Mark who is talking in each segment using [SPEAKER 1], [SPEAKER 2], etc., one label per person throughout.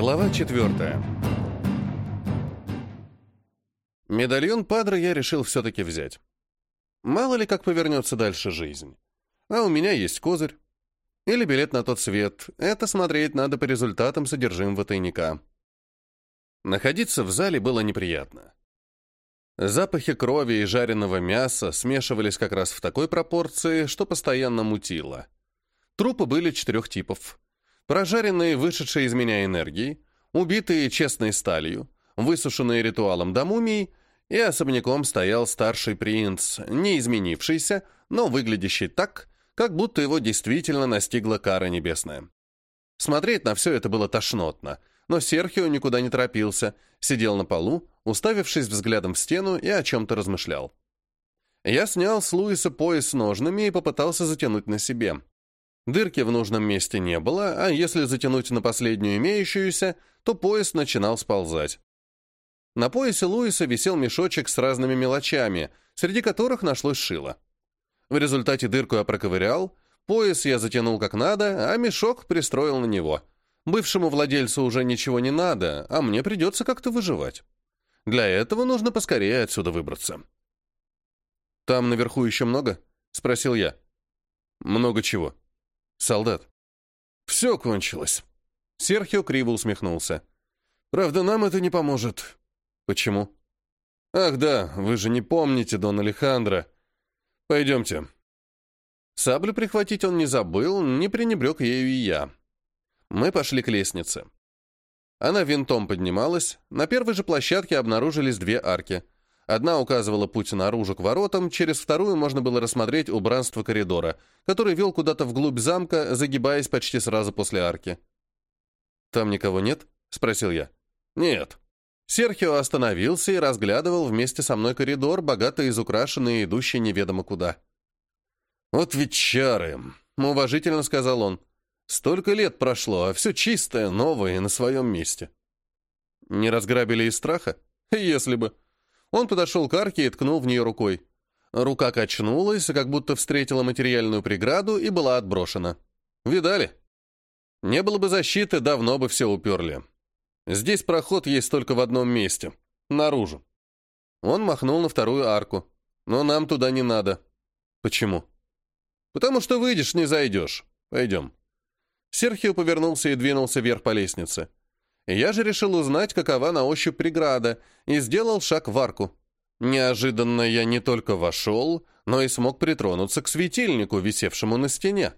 [SPEAKER 1] Глава четвертая. Медальон Падре я решил все-таки взять. Мало ли как повернется дальше жизнь. А у меня есть козырь. Или билет на тот свет. Это смотреть надо по результатам содержимого тайника. Находиться в зале было неприятно. Запахи крови и жареного мяса смешивались как раз в такой пропорции, что постоянно мутило. Трупы были четырех типов. Прожаренные, вышедшие из меня энергией, убитые честной сталью, высушенные ритуалом до мумий, и особняком стоял старший принц, не изменившийся, но выглядящий так, как будто его действительно настигла кара небесная. Смотреть на все это было тошнотно, но Серхио никуда не торопился, сидел на полу, уставившись взглядом в стену и о чем-то размышлял. Я снял с Луиса пояс с ножными и попытался затянуть на себе. Дырки в нужном месте не было, а если затянуть на последнюю имеющуюся, то пояс начинал сползать. На поясе Луиса висел мешочек с разными мелочами, среди которых нашлось шило. В результате дырку я проковырял, пояс я затянул как надо, а мешок пристроил на него. Бывшему владельцу уже ничего не надо, а мне придется как-то выживать. Для этого нужно поскорее отсюда выбраться. «Там наверху еще много?» — спросил я. «Много чего?» «Солдат». «Все кончилось». Серхио криво усмехнулся. «Правда, нам это не поможет». «Почему?» «Ах да, вы же не помните Дон Алехандро. Пойдемте». Саблю прихватить он не забыл, не пренебрег ею и я. Мы пошли к лестнице. Она винтом поднималась. На первой же площадке обнаружились две арки. Одна указывала путь наружу к воротам, через вторую можно было рассмотреть убранство коридора, который вел куда-то вглубь замка, загибаясь почти сразу после арки. «Там никого нет?» — спросил я. «Нет». Серхио остановился и разглядывал вместе со мной коридор, богато изукрашенный и идущий неведомо куда. «Вот ведь чары!» — уважительно сказал он. Столько лет прошло, а все чистое, новое и на своем месте. Не разграбили из страха? Если бы. Он подошел к арке и ткнул в нее рукой. Рука качнулась, как будто встретила материальную преграду и была отброшена. Видали? Не было бы защиты, давно бы все уперли. Здесь проход есть только в одном месте. Наружу. Он махнул на вторую арку. Но нам туда не надо. Почему? Потому что выйдешь, не зайдешь. Пойдем. Серхио повернулся и двинулся вверх по лестнице. Я же решил узнать, какова на ощупь преграда, и сделал шаг в арку. Неожиданно я не только вошел, но и смог притронуться к светильнику, висевшему на стене.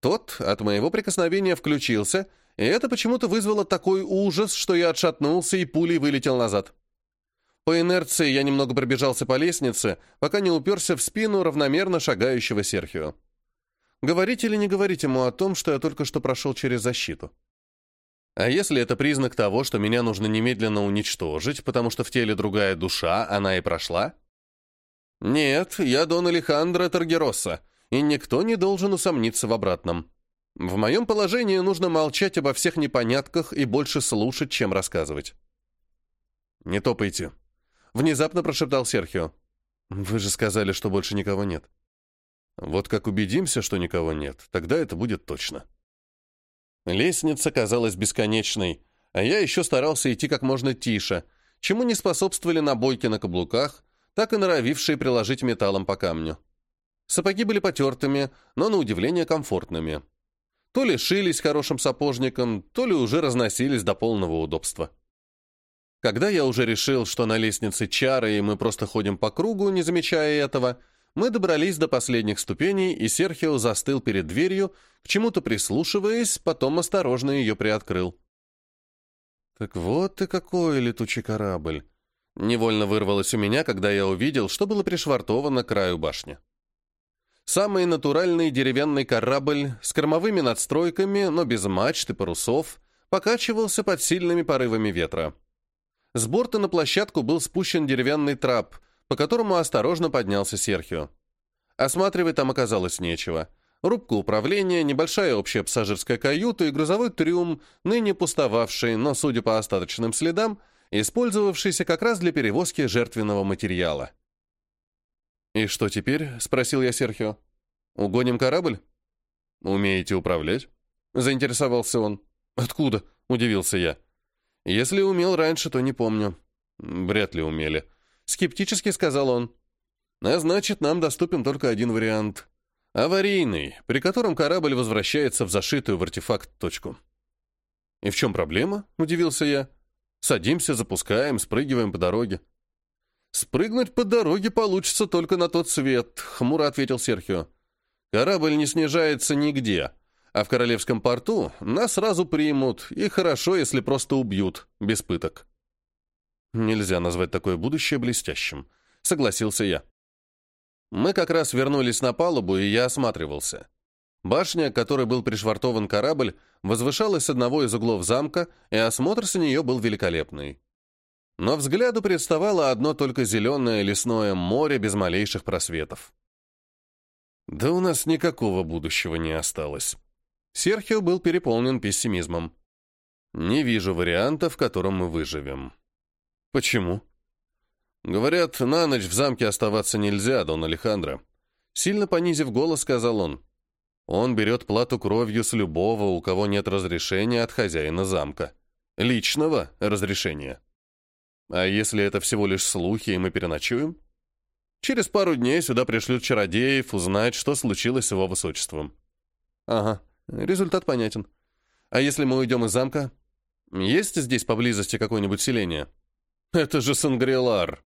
[SPEAKER 1] Тот от моего прикосновения включился, и это почему-то вызвало такой ужас, что я отшатнулся и пулей вылетел назад. По инерции я немного пробежался по лестнице, пока не уперся в спину равномерно шагающего Серхио. Говорить или не говорить ему о том, что я только что прошел через защиту? А если это признак того, что меня нужно немедленно уничтожить, потому что в теле другая душа, она и прошла? Нет, я Дон Алехандро Таргеросса, и никто не должен усомниться в обратном. В моем положении нужно молчать обо всех непонятках и больше слушать, чем рассказывать. «Не топайте», — внезапно прошептал Серхио. «Вы же сказали, что больше никого нет». Вот как убедимся, что никого нет, тогда это будет точно. Лестница казалась бесконечной, а я еще старался идти как можно тише, чему не способствовали набойки на каблуках, так и норовившие приложить металлом по камню. Сапоги были потертыми, но на удивление комфортными. То ли шились хорошим сапожником, то ли уже разносились до полного удобства. Когда я уже решил, что на лестнице чары, и мы просто ходим по кругу, не замечая этого, мы добрались до последних ступеней, и Серхио застыл перед дверью, к чему-то прислушиваясь, потом осторожно ее приоткрыл. «Так вот ты какой летучий корабль!» Невольно вырвалось у меня, когда я увидел, что было пришвартовано к краю башни. Самый натуральный деревянный корабль с кормовыми надстройками, но без мачт и парусов, покачивался под сильными порывами ветра. С борта на площадку был спущен деревянный трап, по которому осторожно поднялся Серхио. Осматривать там оказалось нечего. Рубка управления, небольшая общая пассажирская каюта и грузовой трюм, ныне пустовавший, но, судя по остаточным следам, использовавшийся как раз для перевозки жертвенного материала. «И что теперь?» — спросил я Серхио. «Угоним корабль?» «Умеете управлять?» — заинтересовался он. «Откуда?» — удивился я. «Если умел раньше, то не помню». «Вряд ли умели», — скептически сказал он. «А значит, нам доступен только один вариант. Аварийный, при котором корабль возвращается в зашитую в артефакт точку». «И в чем проблема?» — удивился я. «Садимся, запускаем, спрыгиваем по дороге». «Спрыгнуть по дороге получится только на тот свет», — хмуро ответил Серхио. «Корабль не снижается нигде, а в Королевском порту нас сразу примут, и хорошо, если просто убьют, без пыток». «Нельзя назвать такое будущее блестящим», — согласился я. Мы как раз вернулись на палубу, и я осматривался. Башня, к которой был пришвартован корабль, возвышалась с одного из углов замка, и осмотр с нее был великолепный. Но взгляду представало одно только зеленое лесное море без малейших просветов. Да у нас никакого будущего не осталось. Серхио был переполнен пессимизмом. Не вижу варианта, в котором мы выживем. Почему? Говорят, на ночь в замке оставаться нельзя, Дон Алехандро. Сильно понизив голос, сказал он. Он берет плату кровью с любого, у кого нет разрешения от хозяина замка. Личного разрешения. А если это всего лишь слухи, и мы переночуем? Через пару дней сюда пришлют чародеев узнать, что случилось с его высочеством. Ага, результат понятен. А если мы уйдем из замка? Есть здесь поблизости какое-нибудь селение? Это же Сангрилар.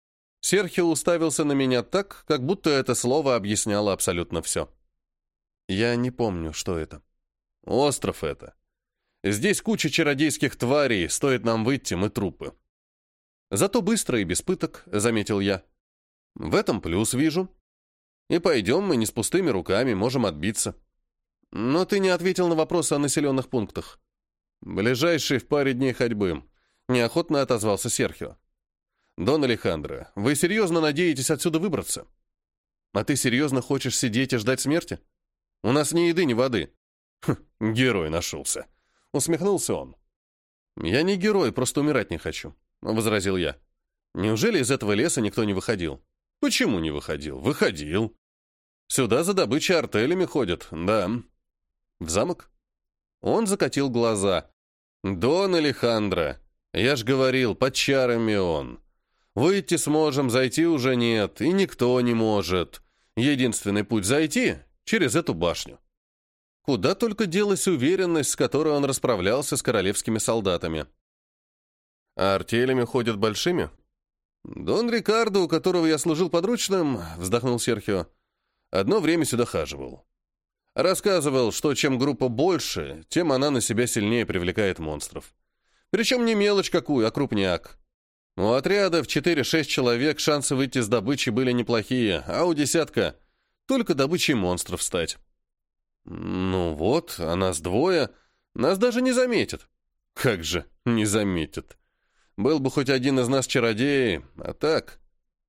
[SPEAKER 1] Серхио уставился на меня так, как будто это слово объясняло абсолютно все. Я не помню, что это. Остров это. Здесь куча чародейских тварей, стоит нам выйти, мы трупы. Зато быстро и без пыток, заметил я. В этом плюс вижу. И пойдем мы не с пустыми руками, можем отбиться. Но ты не ответил на вопрос о населенных пунктах. Ближайший в паре дней ходьбы. Неохотно отозвался Серхио. Дон Алехандро, вы серьезно надеетесь отсюда выбраться? А ты серьезно хочешь сидеть и ждать смерти? У нас ни еды, ни воды. Хм, герой нашелся. Усмехнулся он. Я не герой, просто умирать не хочу. — возразил я. «Неужели из этого леса никто не выходил?» «Почему не выходил?» «Выходил. Сюда за добычей артелями ходят, да». «В замок?» Он закатил глаза. «Дон Алехандро, я ж говорил, под чарами он. Выйти сможем, зайти уже нет, и никто не может. Единственный путь зайти — через эту башню». Куда только делась уверенность, с которой он расправлялся с королевскими солдатами. А артелями ходят большими? Дон Рикардо, у которого я служил подручным, вздохнул Серхио, одно время сюда хаживал. Рассказывал, что чем группа больше, тем она на себя сильнее привлекает монстров. Причем не мелочь какую, а крупняк. У отряда в 4-6 человек шансы выйти с добычи были неплохие, а у десятка только добычей монстров стать. Ну вот, а нас двое, нас даже не заметят. Как же не заметят? Был бы хоть один из нас чародеи, а так...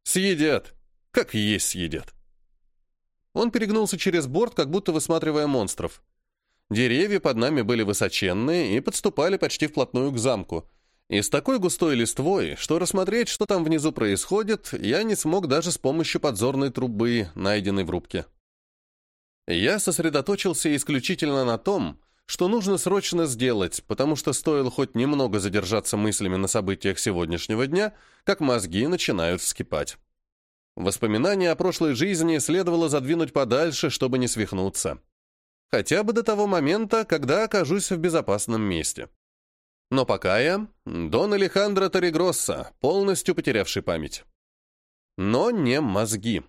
[SPEAKER 1] Съедят. Как есть съедят. Он перегнулся через борт, как будто высматривая монстров. Деревья под нами были высоченные и подступали почти вплотную к замку. И с такой густой листвой, что рассмотреть, что там внизу происходит, я не смог даже с помощью подзорной трубы, найденной в рубке. Я сосредоточился исключительно на том, что нужно срочно сделать, потому что стоило хоть немного задержаться мыслями на событиях сегодняшнего дня, как мозги начинают вскипать. Воспоминания о прошлой жизни следовало задвинуть подальше, чтобы не свихнуться. Хотя бы до того момента, когда окажусь в безопасном месте. Но пока я Дон Алехандро Торрегросса, полностью потерявший память. Но не мозги.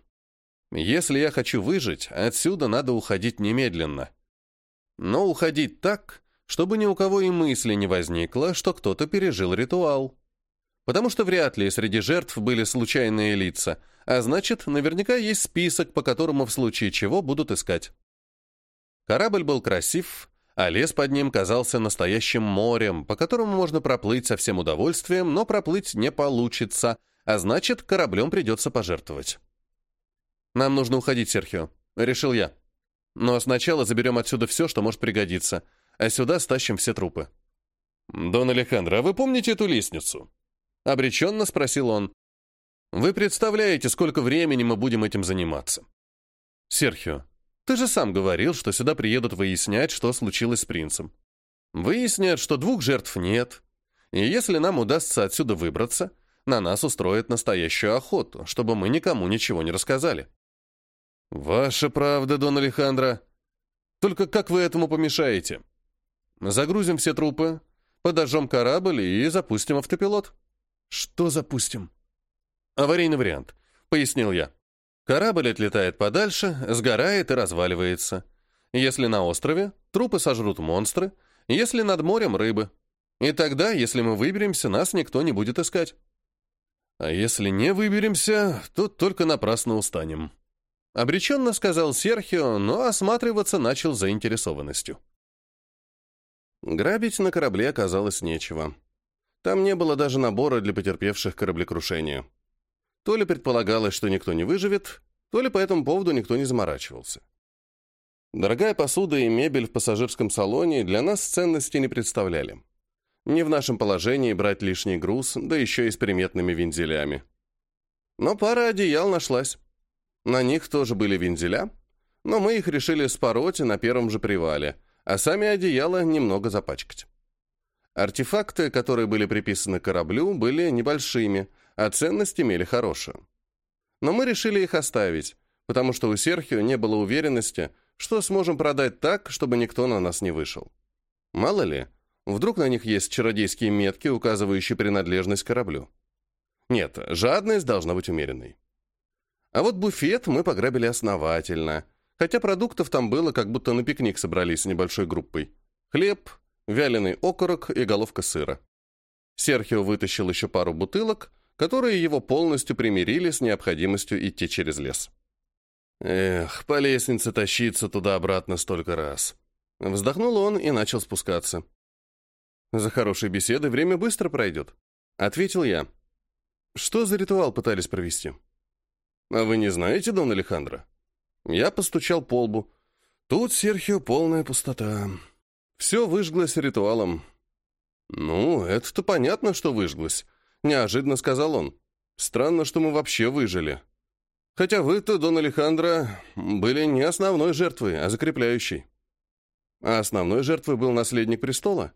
[SPEAKER 1] Если я хочу выжить, отсюда надо уходить немедленно но уходить так, чтобы ни у кого и мысли не возникло, что кто-то пережил ритуал. Потому что вряд ли среди жертв были случайные лица, а значит, наверняка есть список, по которому в случае чего будут искать. Корабль был красив, а лес под ним казался настоящим морем, по которому можно проплыть со всем удовольствием, но проплыть не получится, а значит, кораблем придется пожертвовать. «Нам нужно уходить, Серхио», — решил я. Но сначала заберем отсюда все, что может пригодиться, а сюда стащим все трупы». «Дон Алехандро, а вы помните эту лестницу?» Обреченно спросил он. «Вы представляете, сколько времени мы будем этим заниматься?» «Серхио, ты же сам говорил, что сюда приедут выяснять, что случилось с принцем. Выяснят, что двух жертв нет, и если нам удастся отсюда выбраться, на нас устроят настоящую охоту, чтобы мы никому ничего не рассказали. Ваша правда, Дон Алехандро. Только как вы этому помешаете? Загрузим все трупы, подожжем корабль и запустим автопилот. Что запустим? Аварийный вариант, пояснил я. Корабль отлетает подальше, сгорает и разваливается. Если на острове, трупы сожрут монстры, если над морем — рыбы. И тогда, если мы выберемся, нас никто не будет искать. А если не выберемся, то только напрасно устанем. Обреченно сказал Серхио, но осматриваться начал заинтересованностью. Грабить на корабле оказалось нечего. Там не было даже набора для потерпевших кораблекрушения. То ли предполагалось, что никто не выживет, то ли по этому поводу никто не заморачивался. Дорогая посуда и мебель в пассажирском салоне для нас ценности не представляли. Не в нашем положении брать лишний груз, да еще и с приметными вензелями. Но пара одеял нашлась. На них тоже были вензеля, но мы их решили спороть на первом же привале, а сами одеяла немного запачкать. Артефакты, которые были приписаны кораблю, были небольшими, а ценность имели хорошую. Но мы решили их оставить, потому что у Серхио не было уверенности, что сможем продать так, чтобы никто на нас не вышел. Мало ли, вдруг на них есть чародейские метки, указывающие принадлежность кораблю. Нет, жадность должна быть умеренной. А вот буфет мы пограбили основательно, хотя продуктов там было, как будто на пикник собрались с небольшой группой. Хлеб, вяленый окорок и головка сыра. Серхио вытащил еще пару бутылок, которые его полностью примирили с необходимостью идти через лес. Эх, по лестнице тащиться туда-обратно столько раз. Вздохнул он и начал спускаться. За хорошей беседой время быстро пройдет. Ответил я. Что за ритуал пытались провести? А вы не знаете, Дон Алехандро? Я постучал по лбу. Тут, Серхио, полная пустота. Все выжглось ритуалом. Ну, это-то понятно, что выжглось. Неожиданно сказал он. Странно, что мы вообще выжили. Хотя вы-то, Дон Алехандро, были не основной жертвой, а закрепляющей. А основной жертвой был наследник престола.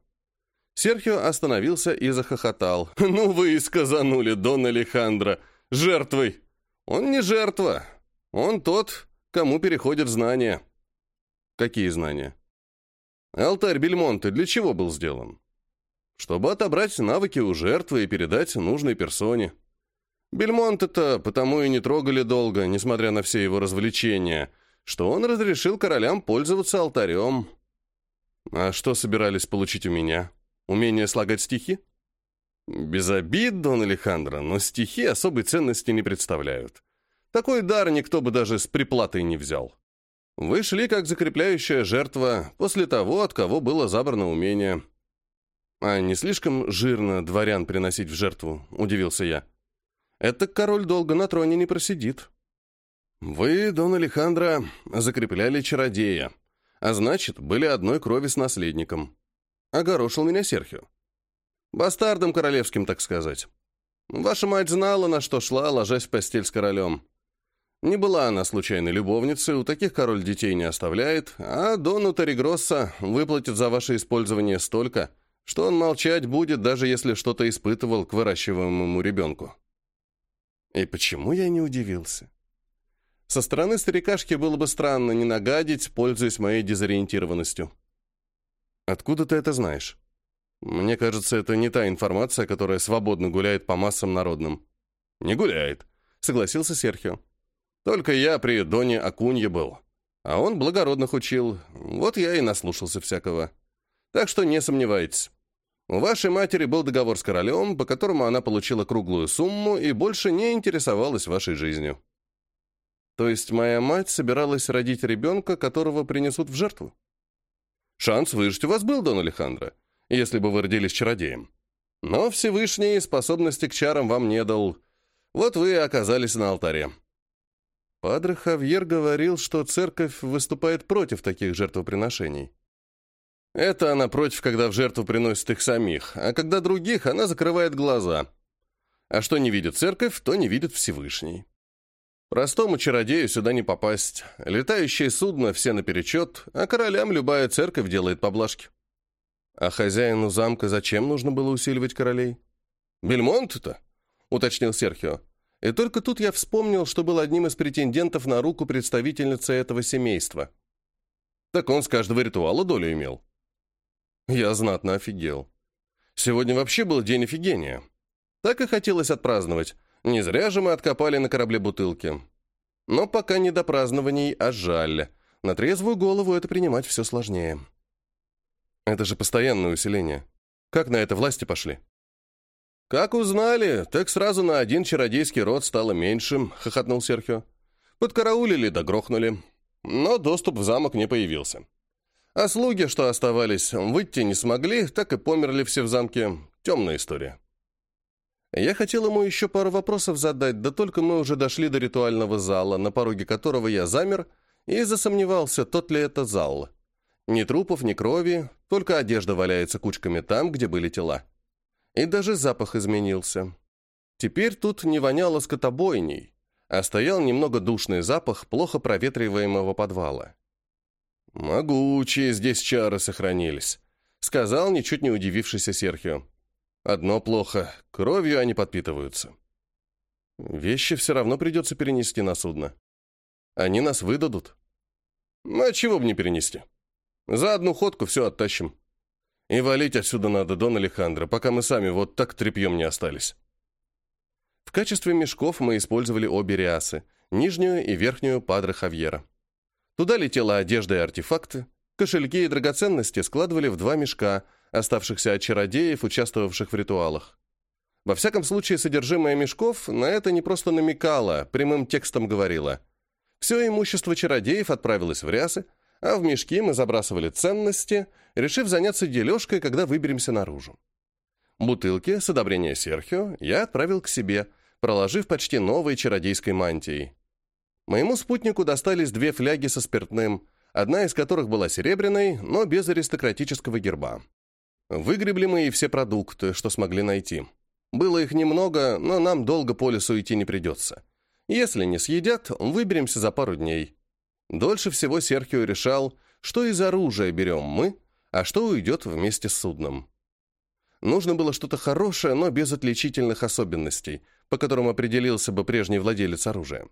[SPEAKER 1] Серхио остановился и захохотал. «Ну вы и сказанули, Дон Алехандро! Жертвой! Он не жертва! Он тот, кому переходят знания». «Какие знания?» «Алтарь Бельмонте для чего был сделан?» «Чтобы отобрать навыки у жертвы и передать нужной персоне». Бельмонт-то потому и не трогали долго, несмотря на все его развлечения, что он разрешил королям пользоваться алтарем. А что собирались получить у меня? Умение слагать стихи? Без обид, Дон Алехандро, но стихи особой ценности не представляют. Такой дар никто бы даже с приплатой не взял. Вы шли как закрепляющая жертва после того, от кого было забрано умение. А не слишком жирно дворян приносить в жертву, удивился я. Это король долго на троне не просидит. Вы, Дон Алехандро, закрепляли чародея, а значит, были одной крови с наследником. Огорошил меня Серхио. Бастардом королевским, так сказать. Ваша мать знала, на что шла, ложась в постель с королем. Не была она случайной любовницей, у таких король детей не оставляет, а Дону Торигросса выплатит за ваше использование столько, что он молчать будет, даже если что-то испытывал к выращиваемому ребенку. И почему я не удивился? Со стороны старикашки было бы странно не нагадить, пользуясь моей дезориентированностью. Откуда ты это знаешь? Мне кажется, это не та информация, которая свободно гуляет по массам народным. Не гуляет, согласился Серхио. Только я при Доне Акунье был. А он благородных учил. Вот я и наслушался всякого. Так что не сомневайтесь. У вашей матери был договор с королем, по которому она получила круглую сумму и больше не интересовалась вашей жизнью. То есть моя мать собиралась родить ребенка, которого принесут в жертву? Шанс выжить у вас был, Дон Алехандро, если бы вы родились чародеем. Но Всевышний способности к чарам вам не дал. Вот вы оказались на алтаре. Падре Хавьер говорил, что церковь выступает против таких жертвоприношений. Это она против, когда в жертву приносит их самих, а когда других, она закрывает глаза. А что не видит церковь, то не видит Всевышний. Простому чародею сюда не попасть. Летающее судно все наперечет, а королям любая церковь делает поблажки. А хозяину замка зачем нужно было усиливать королей? «Бельмонт-то?» — уточнил Серхио. И только тут я вспомнил, что был одним из претендентов на руку представительницы этого семейства. Так он с каждого ритуала долю имел. Я знатно офигел. Сегодня вообще был день офигения. Так и хотелось отпраздновать. Не зря же мы откопали на корабле бутылки. Но пока не до празднований, а жаль. На трезвую голову это принимать все сложнее. Это же постоянное усиление. Как на это власти пошли? «Как узнали, так сразу на один чародейский род стало меньше», — хохотнул Серхио. «Подкараулили да грохнули. Но доступ в замок не появился. А слуги, что оставались, выйти не смогли, так и померли все в замке. Темная история». Я хотел ему еще пару вопросов задать, да только мы уже дошли до ритуального зала, на пороге которого я замер и засомневался, тот ли это зал. Ни трупов, ни крови, только одежда валяется кучками там, где были тела. И даже запах изменился. Теперь тут не воняло скотобойней, а стоял немного душный запах плохо проветриваемого подвала. «Могучие здесь чары сохранились», — сказал, ничуть не удивившийся Серхио. «Одно плохо, кровью они подпитываются. Вещи все равно придется перенести на судно. Они нас выдадут. А чего бы не перенести?» За одну ходку все оттащим. И валить отсюда надо, Дон Алехандро, пока мы сами вот так тряпьем не остались. В качестве мешков мы использовали обе риасы, нижнюю и верхнюю Падре Хавьера. Туда летела одежда и артефакты, кошельки и драгоценности складывали в два мешка, оставшихся от чародеев, участвовавших в ритуалах. Во всяком случае, содержимое мешков на это не просто намекало, прямым текстом говорило. Все имущество чародеев отправилось в рясы, а в мешки мы забрасывали ценности, решив заняться дележкой, когда выберемся наружу. Бутылки, с одобрения Серхио, я отправил к себе, проложив почти новой чародейской мантией. Моему спутнику достались две фляги со спиртным, одна из которых была серебряной, но без аристократического герба. Выгребли мы и все продукты, что смогли найти. Было их немного, но нам долго по лесу идти не придется. Если не съедят, выберемся за пару дней. Дольше всего Серхио решал, что из оружия берем мы, а что уйдет вместе с судном. Нужно было что-то хорошее, но без отличительных особенностей, по которым определился бы прежний владелец оружия.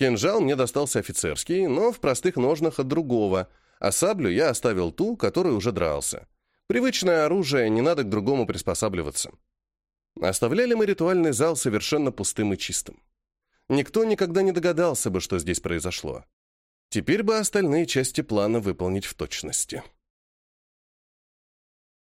[SPEAKER 1] Кинжал мне достался офицерский, но в простых ножнах от другого, а саблю я оставил ту, которой уже дрался. Привычное оружие, не надо к другому приспосабливаться. Оставляли мы ритуальный зал совершенно пустым и чистым. Никто никогда не догадался бы, что здесь произошло. Теперь бы остальные части плана выполнить в точности.